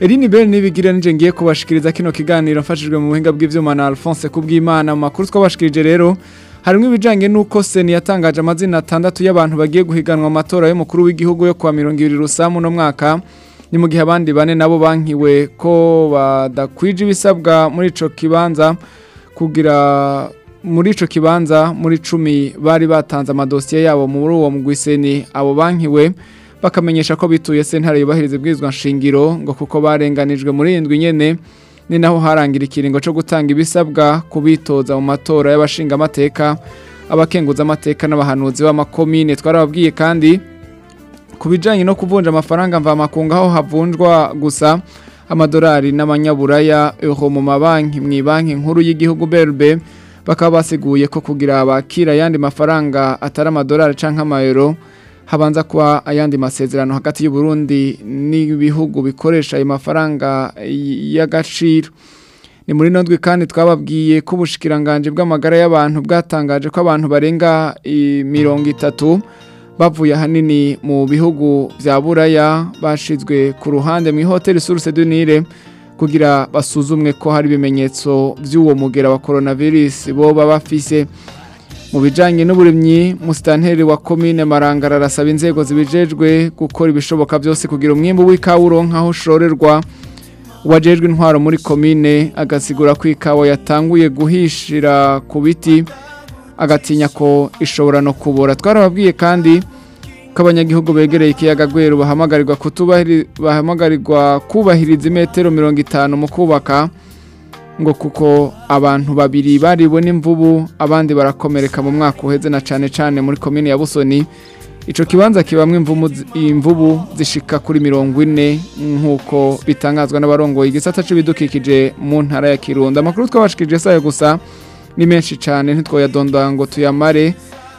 Eline Bell nibigira nije ngiye kubashikiriza kino kiganiro mfashijwe mu buhinga bw’ibyuma na Alphonse kubw'Imana mu makuru twabashikirije rero harimo ibijyanye nuko Seni yatangaje amazina atandatu y'abantu bagiye guhiganwa amatora y'umukuru w'igihugu yo kwa ibiri rusamu no mwaka ni mu gihe abandi bane nabo bankiwe ko badakwije ibisabwa muri ico kibanza kugira muri icyo kibanza muri cumi bari batanze amadosiye yabo muri uwo mugwiseni abo bankiwe bakamenyesha ko bituye sentare yubahiriza ibwirizwa nshingiro ngo kuko barenganijwe muri indwi nyene ni naho harangira ikiringo cyo gutanga ibisabwa kubitoza mu matora y'abashinga amateka abakenguza amateka n'abahanuzi b'amakomine twarababwiye kandi ku no kuvunja amafaranga mvamakunga aho havunjwa gusa amadorari n'amanyaburaya euro mu mabanki mu ibanki nkuru y'igihugu berbe bakaba basiguye ko kugira abakira ayandi mafaranga atari amadorari cyangwa amayero habanza kuba ayandi masezerano hagati y'uburundi n'ibihugu bikoresha ayo mafaranga y'agaciro ni muri nondwi kandi twababwiye ko ubushikiranganje bw'amagara y'abantu bwatangaje ko abantu barenga mirongo itatu bavuye ahanini mu bihugu bya buraya bashizwe ku ruhande mu ihoteli suruse dunire kugira basuzumwe ko hari ibimenyetso by'uwo mugera wa coronavirus boba bafise mu bijyanye n'uburimyi musitanteri wa komine marangara arasaba inzego zibijejwe gukora ibishoboka byose kugira umwimbi w'ikawa nk'aho ushorerwa uwajejwe intwaro muri komine agasigura ko ikawa yatanguye guhishira ku biti agatinya ko ishobora no kubura twarababwiye kandi ko abanyagihugu begereye ikiyaga rweru bahamagarirwa kubahiriza imetero mirongo itanu mu kubaka ngo kuko abantu babiri bariwe n'imvubu abandi barakomereka mu mwaka uheze na cyane cyane muri komini ya busoni icyo kibanza kibamo imvubu zishika kuri mirongo ine nk'uko bitangazwa n'abarongoye igisata cy'ibidukikije mu ntara ya Kirunda amakuru twabashikije isaha gusa ni menshi cyane ntitwoyadonda ngo tuyamare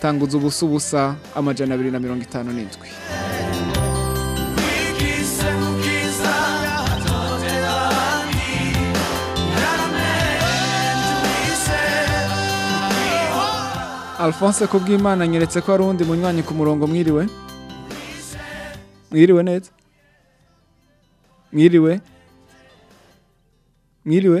tanguza ubusa ubusa amajana abiri na mirongo itanu n'indwi alphonse kubwimana anyeretse ko hari uwundi munywanyi ku murongo mwiriwe mwiriwe neza mwiriwe mwiriwe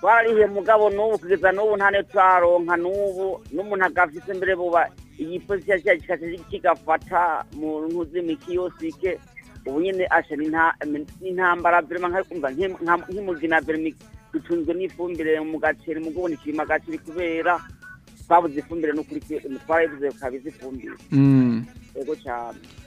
twararihiye mugabo n'ubu kugeza n'ubu nta niyo turaronka n'ubu n'umuntu agafise mbere buba iyi pozisiyo kigafata kigafata mu nkuzimikiyosike ubu nyine asha ni intambara verema nk'imugina verema dutunzwe n'ifumbire mu gaceri mu goni kirima gaceri kubera twabuze ifumbire no kuri twarayibuze kabize ifumbire mm. yego cyane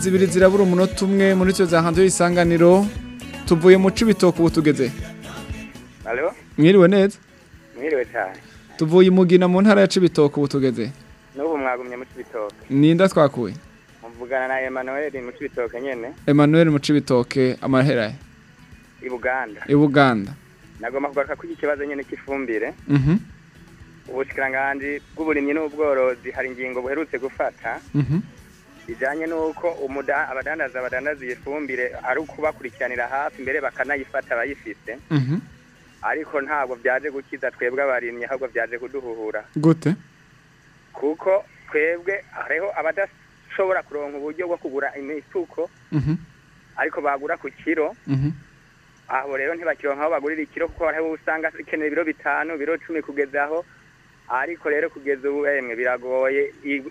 zibiri zirabura umunota umwe muri cyo zahanze isanganiro tuvuye mu cibitoke ubu tugeze mwiriwe neza mwiriwe cyane tuvuye umugina mu ntara ya cibitoke ubu tugeze n'ubu mwagumye mu cibitoke ninda twakuye mvugana na Emmanuel mu cibitoke nyene Emmanuel mu cibitoke amahera i Buganda i Buganda nagomba kugaruka kuri ikibazo nyene cy'ifumbire mhm bw'uburimyi n'ubworozi hari ingingo buherutse gufata mhm bijyanye n'uko abadandaza badandaza iyi fumbire ari ukubakurikiranira hafi mbere bakanayifata abayifite mhm. ariko ntabwo byaje gukiza twebwe abarimyi ahubwo byaje kuduhuhura gute kuko twebwe hariho abadashobora kuronka uburyo bwo kugura imifuko mhm. ariko bagura ku kiro mhm. aho rero ntibakironka aho bagurira ikiro kuko hariho usanga ikeneye ibiro bitanu ibiro cumi kugeza aho ariko rero kugeza ubu emwe eh, biragoye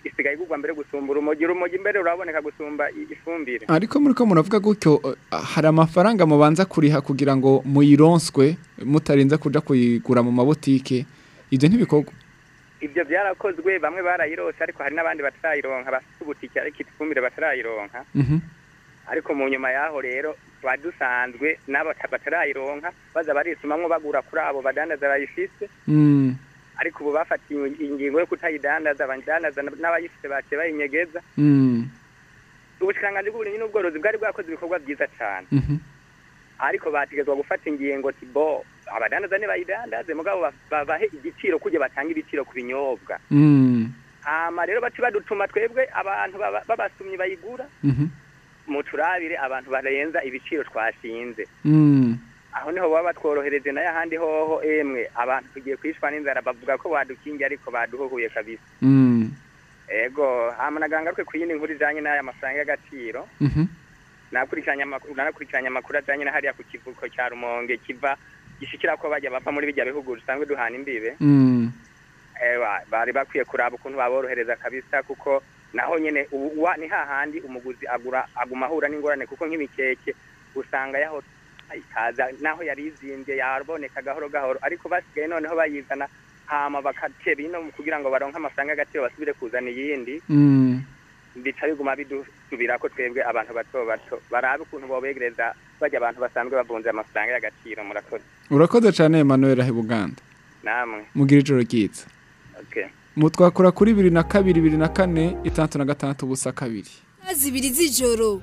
isigaye igurwa mbere gusumbura urumogi urumogi mbere uraboneka gusumba ifumbire ariko muri ko muravuga gutyo eh, hari amafaranga mubanza kuriha kugira ngo muyironswe mutarinze kuja kuyigura mu mabotike ibyo ntibikorwa ibyo byarakozwe bamwe barayirose ariko hari n'abandi batarayironka bafite ubutike ariko ifumbire batarayironka mhm. ariko mu nyuma yaho rero badusanzwe n'abatarayironka baza barisumamwo bagura kuri abo badandaza bayifise mm. ariko ubu bafatiwe ingingo yo kutayidandaza abadandaza n'abayifite baciye bayinyegeza hmm. ubushyiranganzi bw'uburimyi n'ubworozi bwari bwakoze ibikorwa byiza cyane mhm. ariko bategetswe gufata ingingo tibo abadandaza ntibayidandaze mugabo babahe igiciro kujya batanga ibiciro ku binyobwa hmm. hama rero baci badutuma twebwe abantu babasumyi bayigura mhm. muturabire abantu barenza ibiciro twashinze hmm. aho niho baba batworohereje nayo ahandi hoho emwe abantu tugiye kwishwa n'inzara bavuga ko badukingiye ariko baduhohuye kabisa mm. ego hamunaganga twe kuyindi nkuru ijyanye n'aya mafaranga y'agaciro nanakurikiranye mm-hmm. amakuru ajyanye na hariya ku kivuko cya rumonge kiva gishyikira ko bajya bapfa muri bijya bihugu dusanzwe duhana imbibe mm. bari bakwiye kuraba ukuntu baborohereza kabisa kuko naho nyine ubu ni hahandi umuguzi agura aguma ahura n'ingorane kuko nk'imikeke usanga yahose ikaza naho yari izimbye yaboneka gahoro gahoro ariko basigaye noneho bayizana hama bakatera ino kugira ngo baronke amafaranga y'agaciro basubire kuzana iyindi mm. bica biguma bidusubira ko twebwe abantu bato bato barabe ukuntu bobegereza bajya abantu basanzwe bavunze amafaranga y'agaciro murakoze urakoze cyane Emmanuel Ahibuganda namwe mugira ijoro ryiza mutwakura kuri 2 na kabiri 2 na kane itandatu na gatandatu ubusa kabiri zibiri z'ijoro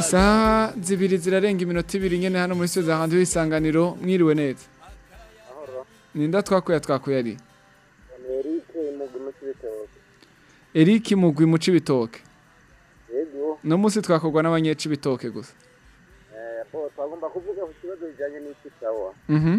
isaha zibiri zirarenga iminota ibiri nyine hano muri soza hanze y'isanganiro mwiriwe neza ninda twakuya twakuya ari Eric mugwi muci ibitoke no musi twakorwa n'abanyeci ibitoke gusa eh twagomba kuvuga ku kibazo bijanye n'iki sawa mhm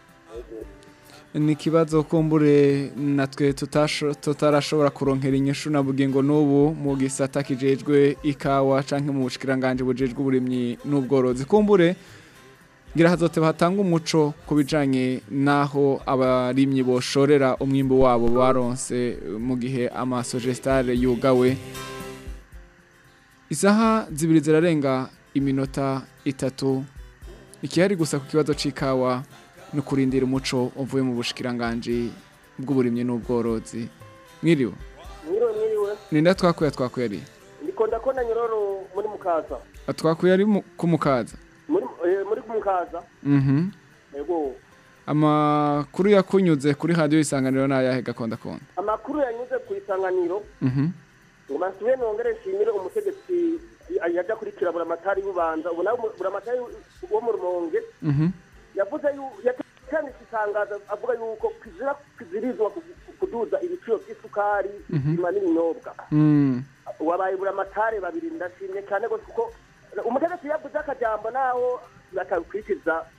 ni ikibazo kumbure natwe tutarashobora kuronkera inyishu na bugingo n'ubu mu gisata kijejwe ikawa cyangwa mu bushikiranganje bujejwe uburimyi n'ubworozi kumbure ngira hazote bahatanga umuco ku bijanye n'aho abarimyi boshorera umwimbo wabo baronse eh, mu gihe amasogestare yugawe isaha zibiri zirarenga iminota itatu ikihari gusa ku kibazo cy'ikawa ni ukurindira umuco uvuye mu bushikiranganji bw'uburimyi n'ubworozi mwiriwe ninda twakuye twakuye ari ndikunda ko na nyiroro muri mukaza twakuye ari ku mukaza ikaza mhm. amakuru yakunyuze kuri radiyo isanganiro ni ayahe gakondakunda amakuru yanyuze ku isanganiro mhm. ngo basubiye ntongere nshimire umutegetsi yajya kuri buramatari y'ubanza ubu buramatari wo mu rumonge mhm. yavuze yatangiye itangazo avuga yuko kizirizwa kuduza ibiciro by'isukari isima n'ibinyobwa mm. wabaye buramatari babiri ndashimye cyane kuko umutegetsi yavuze akajyamba naho bakabikurikiza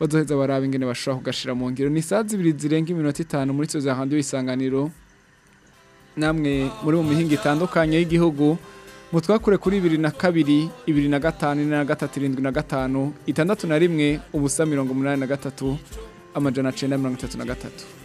baduheza baraba ingene bashobora kugashira mu ngiro ni saa zibiri zirenga iminota itanu muri tuzi ahandi isanganiro namwe muri mu mihinga itandukanye y'igihugu mutwakure kuri bibiri na kabiri ibiri na gatanu na gatatu irindwi na gatanu itandatu na rimwe ubusa mirongo umunani na gatatu amajana cenda mirongo itatu na gatatu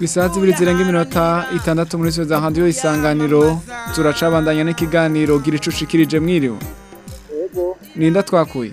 isaha zibiri zirenga iminota itandatu muri za handi isanganiro turacabandanya n'ikiganiro gira icucikirije mwiriwe ninda twakuye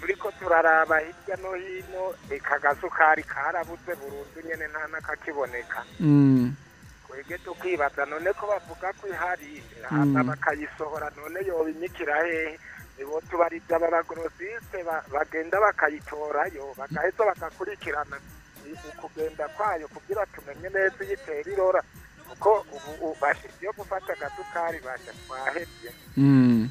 turiko turaraba hirya no hino eka gasukari karabuze burundu nyene nta nakakiboneka mm. twebwe tukwibaza none ko bavuga ko ihari hama mm. bakayisohora none yoba imikira nibo tubarizana na bagenda bakayitorayo bagaheza bakakurikirana ukugenda kwayo kugira tumenye neza iyo itera irora kuko ubu bashyize gufata agasukari basha twahebye hmm.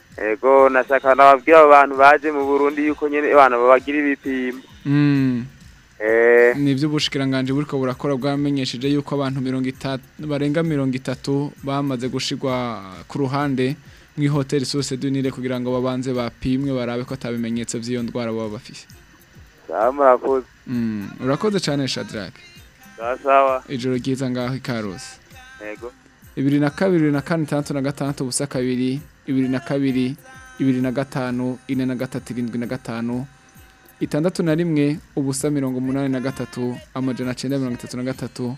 ego nashaka nababwira abo bantu baje mu burundi yuko nyine abantu babagira ibipimo hmm. eh. ni iby'ubushikiranganje buriko burakora bwamenyesheje yuko abantu mirongo itatu barenga mirongo itatu bamaze gushigwa ku ruhande mw'ihoteli sose dunire kugira ngo babanze bapimwe barabe ko atabimenyetso by'iyo ndwara baba bafite hmm. urakoze cyane shadirake ijoro ryiza ngaho ikarusi yego ibiri na kabiri na kane itandatu na gatandatu ubusa kabiri ibiri na kabiri ibiri na gatanu ine na gatatu irindwi na gatanu itandatu na rimwe ubusa mirongo umunani na gatatu amajana cyenda mirongo itatu na gatatu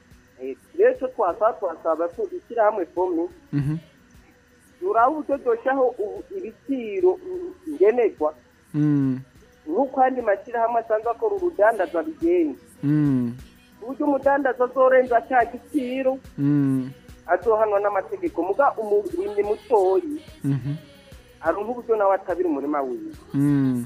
eh, rero icyo twasaba twasaba gushyira hamwe fomi uraba uburyo dushyiraho ibiciro ngenerwa mm. nk'uko andi mashyirahamwe asanzwe akora urudandaza bigenga mm. ku buryo umudandaza azorenza cya giciro azohanwa n'amategeko muga umurimyi mutoya mm-hmm. arumva uburyo nawe atabira umurima wiwe hmm.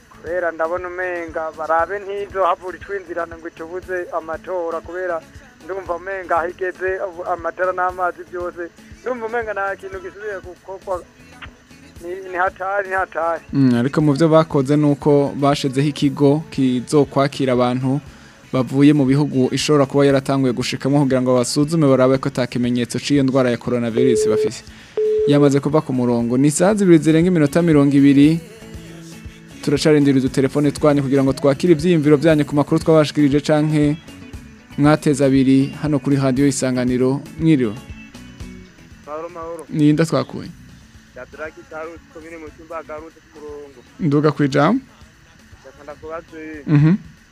kubera ndabona umenga barabe nk'izo havura itwinzirana ngo itubuze amatora kubera ndumva umenga higeze amatara n'amazi byose ndumva umenga nta kintu gisubiye gukorwa ni hatari ni hatari mm, ariko mu byo bakoze ni uko bashyizeho ikigo kizokwakira abantu bavuye mu bihugu ishobora kuba yaratanguye gushikamo kugira ngo basuzume barabe ko nta kimenyetso ndwara ya coronavirus bafite yamaze kuva ku murongo ni saa ibiri zirenga iminota mirongo ibiri turacarindira udutelefone twanyu kugira ngo twakire ibyiyumviro byanyu ku makuru twabashikirije canke mwateza abiri hano kuri radiyo isanganiro mwiriwe ni inda twakuye nduga ku ijambo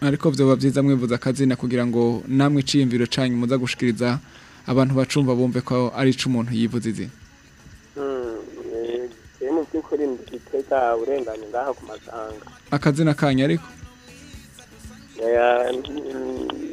ariko byoba byiza mwivuza akazina kugira ngo namwe iciyumviro canyu muza gushikiriza abantu bacumva bumve ko ari ico umuntu yivuza izi hmm, eh, mu by'ukuri akazina kanyu ariko mm.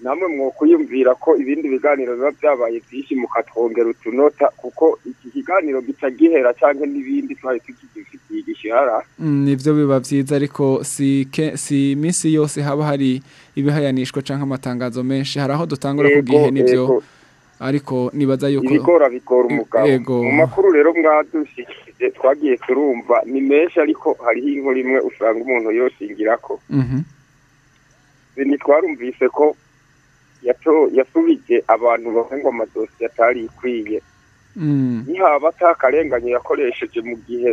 namwe mwokuyumvira ko ibindi biganiro biba byabaye byinshi mukatwongera utunota kuko iki kiganiro gica gihera cyangwa n'ibindi twari tukigifitiye igishihara mm, nibyo biba byiza ariko si iminsi yose haba hari ibihayanishwa cyangwa amatangazo menshi hari aho dutangura ku gihe nibyo ariko nibaza yuko ibikora bikora umugabo mm, mu makuru rero mwadushikije twagiye turumva ni menshi ariko hariho inkuru imwe usanga umuntu yoshingira ko mhm. ni twarumvise ko yasubije abantu bavuga ngo amadosiye atari ikwiye mm. nihaba atakarenganye yakoresheje mu gihe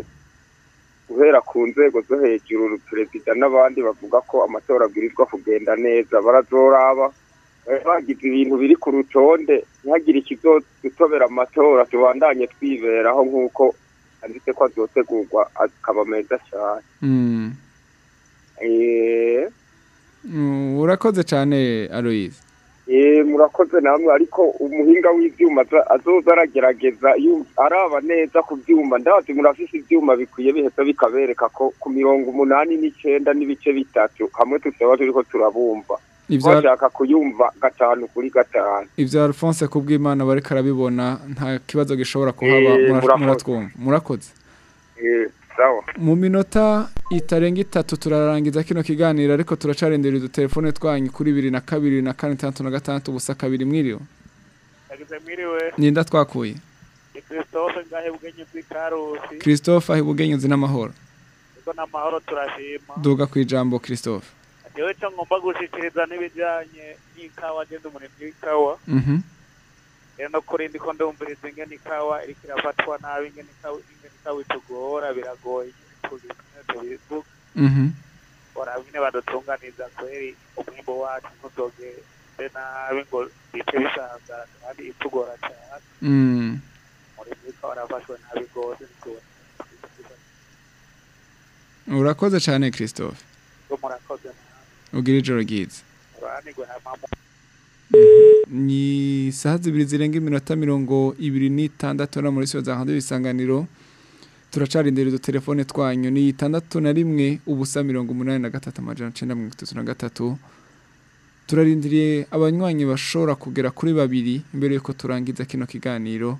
guhera ku nzego zo hejuru perezida n'abandi bavuga ko amatora abwirizwa kugenda neza barazoraba ntihagire ibintu biri ku rutonde ntihagire ikizodutobera amatora tubandanye twiberaho nk'uko handitse ko azotegurwa akaba meza cyane hmm. eh. urakoze cyane aroyizi eh, murakoze namwe ariko umuhinga w'ibyuma azoza aragerageza araba neza ku byuma ndabazi murafise ibyuma bikwiye bihita bikabereka ko ku mirongo umunani n'icyenda n'ibice bitatu hamwe tutaba turi ko turabumva bashaka kuyumva gatanu kuri gatanu ibya alphonse kubw'imana bari karabibona nta kibazo gishobora kuhaba eh, muratwumva murakoze eh, mu minota itarenga itatu turarangiza kino kiganiro ariko turacarindira udutelefone twanyu kuri bibiri na kabiri na kane itandatu na gatandatu ubusa kabiri mwiriwe ninda twakuye christophe ahibugenyuzi n'amahoro duga ku ijambo christophe ngewe cyo ngomba gushikiriza n'ibijyanye n'ikawa agenda umurimo w'ikawa rero no kuri ndi ko ndumviriza ingene ikawa iriko irafatwa nabi ingene ikawa itugora biragoye tubivuga badutunganiza kweri umwimbo wacu ntuzogende nabi ngo bice bisangara kandi itugora cyane umurimo w'ikawa urafashwe nabi rwose urakoze cyane christophe murakoze ubwira ijoro ryiza ni saa zibiri zirenga iminota mirongo ibiri n'itandatu na muri siyo za hanze y'ibisanganiro turacari izo telefone twanyu ni itandatu na rimwe ubusa mirongo umunani na gatatu amajana icyenda mirongo itatu na gatatu turarindiriye abanywanyi bashobora kugera kuri babiri mbere y'uko turangiza kino kiganiro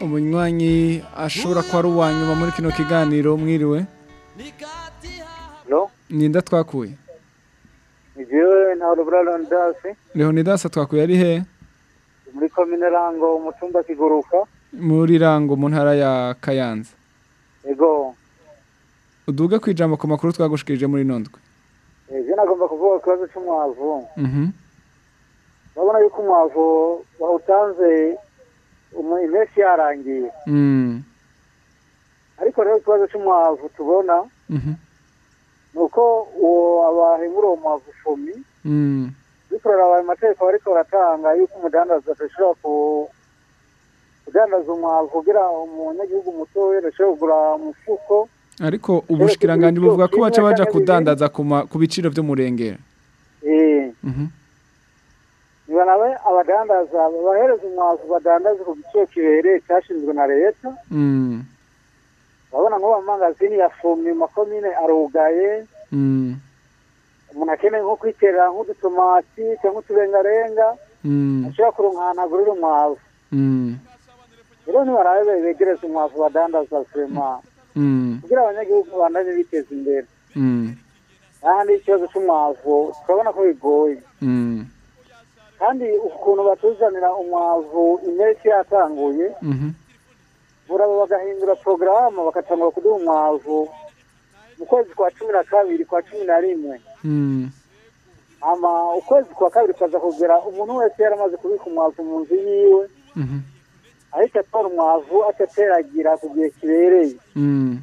umunywanyi ashobora kuba ari uwa nyuma muri kino kiganiro mwiriwe ninda twakuye ngewe nta rubura twakuye ari he muri komine rango mu cyumba kiguruka muri rango mu ntara ya kayanza yego uduge ku ijambo ku makuru twagushikirije muri nondwe ejo nagomba kuvuga ikibazo cy'umwavu mhm. urabona yuko umwavu wawutanze um, impeshyi yarangiye mm. ariko rero ikibazo cy'umwavu tubona mhm. ni uko uwo abahingura uwo mwavu icumi mm. bikorera abaye amategeko bariko baratanga yuko umudandaza adashobora kudandaza umwavu kugira umunyagihugu muto yarusheho kugura umufuko ariko ubushikiranganje buvuga ko baca baja kudandaza ku biciro by'umurengera eh. mhm. nibanabe abadandaza bahereza umwavu badandaze ku giciro kibereye cyashinzwe na leta mm. urabona nk'ubu amangazini yafumye makomine arugaye mm. umuntu akeneye nko kwiterera nk'udutomati cyangwa uturengarenga mm. ashobora kurunkana agurira umwavu rero nibarabe begereze umwavu badandaza furema mm. kugira abanyagihugu bandanye biteza imbere mm. kandi ikibazo cy'umwavu turabona ko bigoye mm. kandi ukuntu batuzanira umwavu iminsi yatanguye mm-hmm. buraba bagahindura porogaramu bagatangura kuduha umwavu mu kwezi kwa cumi na kabiri kwa cumi na rimwe ama ukwezi kwa kabiri kaza kugera umuntu wese yaramaze kubika umwavu mu nzu yiwe mm-hmm. ariko atora umwavu atateragira ku gihe kibereye hmm.